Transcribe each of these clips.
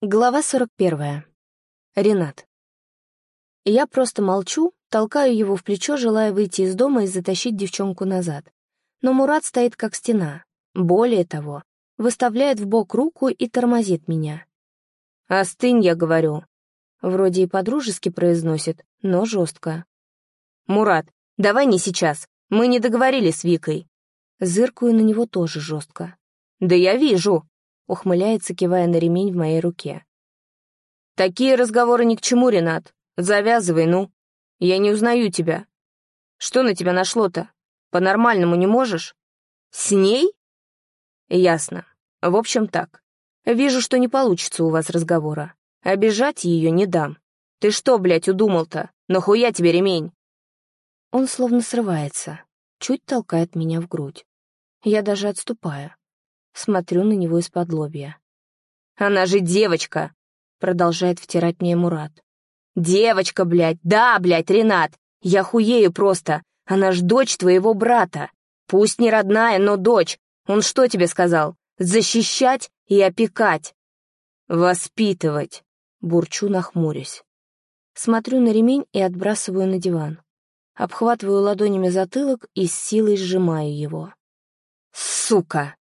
Глава 41. Ренат. Я просто молчу, толкаю его в плечо, желая выйти из дома и затащить девчонку назад. Но Мурат стоит как стена. Более того, выставляет в бок руку и тормозит меня. «Остынь, я говорю». Вроде и подружески произносит, но жестко. «Мурат, давай не сейчас. Мы не договорились с Викой». Зыркую на него тоже жестко. «Да я вижу», ухмыляется, кивая на ремень в моей руке. «Такие разговоры ни к чему, Ренат. Завязывай, ну. Я не узнаю тебя. Что на тебя нашло-то? По-нормальному не можешь? С ней?» «Ясно. В общем, так. Вижу, что не получится у вас разговора. Обижать ее не дам. Ты что, блядь, удумал-то? Нахуя тебе ремень?» Он словно срывается, чуть толкает меня в грудь. Я даже отступаю. Смотрю на него из-под лобья. «Она же девочка!» — продолжает втирать мне Мурат. «Девочка, блядь! Да, блядь, Ренат! Я хуею просто! Она ж дочь твоего брата! Пусть не родная, но дочь! Он что тебе сказал? Защищать и опекать!» «Воспитывать!» — бурчу, нахмурясь. Смотрю на ремень и отбрасываю на диван. Обхватываю ладонями затылок и с силой сжимаю его. «Сука!»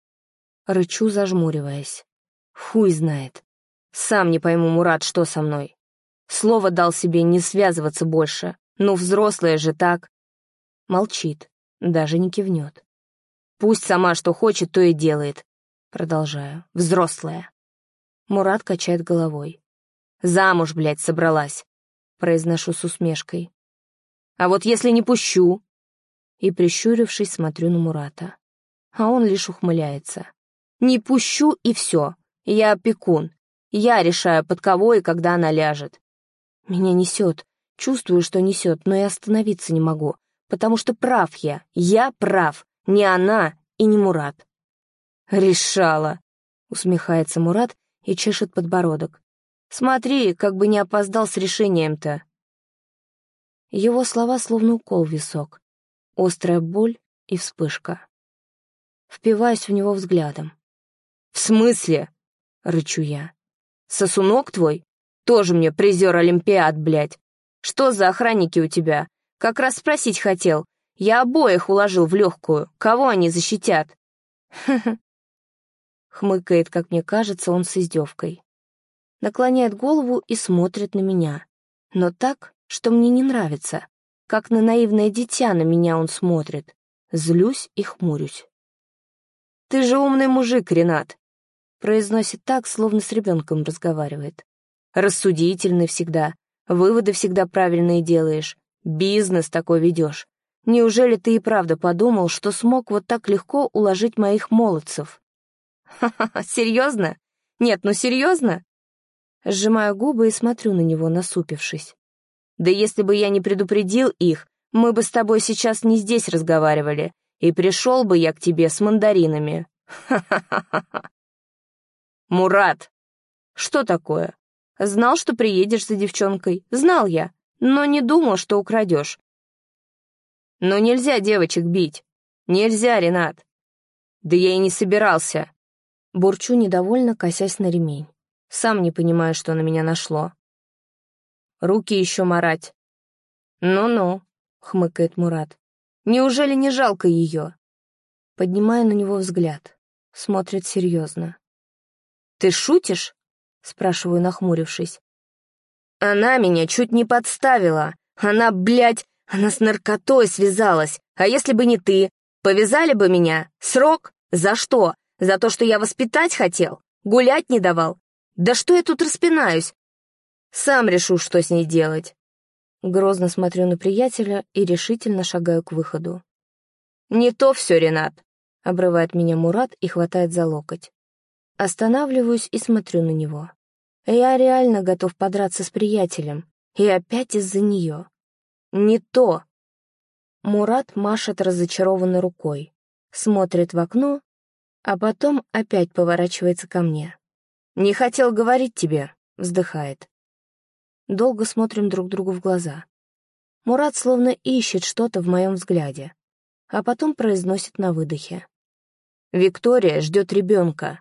Рычу, зажмуриваясь. Хуй знает. Сам не пойму, Мурат, что со мной. Слово дал себе не связываться больше. Ну, взрослая же так. Молчит, даже не кивнет. Пусть сама что хочет, то и делает. Продолжаю. Взрослая. Мурат качает головой. Замуж, блядь, собралась. Произношу с усмешкой. А вот если не пущу? И, прищурившись, смотрю на Мурата. А он лишь ухмыляется. Не пущу и все. Я опекун. Я решаю, под кого и когда она ляжет. Меня несет. Чувствую, что несет, но и остановиться не могу. Потому что прав я. Я прав. Не она и не Мурат. «Решала», — усмехается Мурат и чешет подбородок. «Смотри, как бы не опоздал с решением-то». Его слова словно укол в висок. Острая боль и вспышка. Впиваюсь в него взглядом. «В смысле?» — рычу я. «Сосунок твой? Тоже мне призер Олимпиад, блядь. Что за охранники у тебя? Как раз спросить хотел. Я обоих уложил в легкую. Кого они защитят?» Хмыкает, как мне кажется, он с издевкой. Наклоняет голову и смотрит на меня. Но так, что мне не нравится. Как на наивное дитя на меня он смотрит. Злюсь и хмурюсь. «Ты же умный мужик, Ренат. Произносит так, словно с ребенком разговаривает. Рассудительный всегда, выводы всегда правильные делаешь, бизнес такой ведешь. Неужели ты и правда подумал, что смог вот так легко уложить моих молодцев? Ха-ха, серьезно? Нет, ну серьезно? Сжимаю губы и смотрю на него, насупившись. Да если бы я не предупредил их, мы бы с тобой сейчас не здесь разговаривали, и пришел бы я к тебе с мандаринами. Ха-ха-ха-ха. «Мурат!» «Что такое?» «Знал, что приедешь за девчонкой. Знал я, но не думал, что украдешь». «Но нельзя девочек бить. Нельзя, Ренат». «Да я и не собирался». Бурчу недовольно, косясь на ремень. Сам не понимаю, что на меня нашло. «Руки еще марать». «Ну-ну», — хмыкает Мурат. «Неужели не жалко ее?» Поднимаю на него взгляд. Смотрит серьезно. «Ты шутишь?» — спрашиваю, нахмурившись. «Она меня чуть не подставила. Она, блядь, она с наркотой связалась. А если бы не ты? Повязали бы меня? Срок? За что? За то, что я воспитать хотел? Гулять не давал? Да что я тут распинаюсь? Сам решу, что с ней делать». Грозно смотрю на приятеля и решительно шагаю к выходу. «Не то все, Ренат», — обрывает меня Мурат и хватает за локоть. Останавливаюсь и смотрю на него. Я реально готов подраться с приятелем. И опять из-за нее. Не то. Мурат машет разочарованно рукой, смотрит в окно, а потом опять поворачивается ко мне. «Не хотел говорить тебе», — вздыхает. Долго смотрим друг другу в глаза. Мурат словно ищет что-то в моем взгляде, а потом произносит на выдохе. «Виктория ждет ребенка.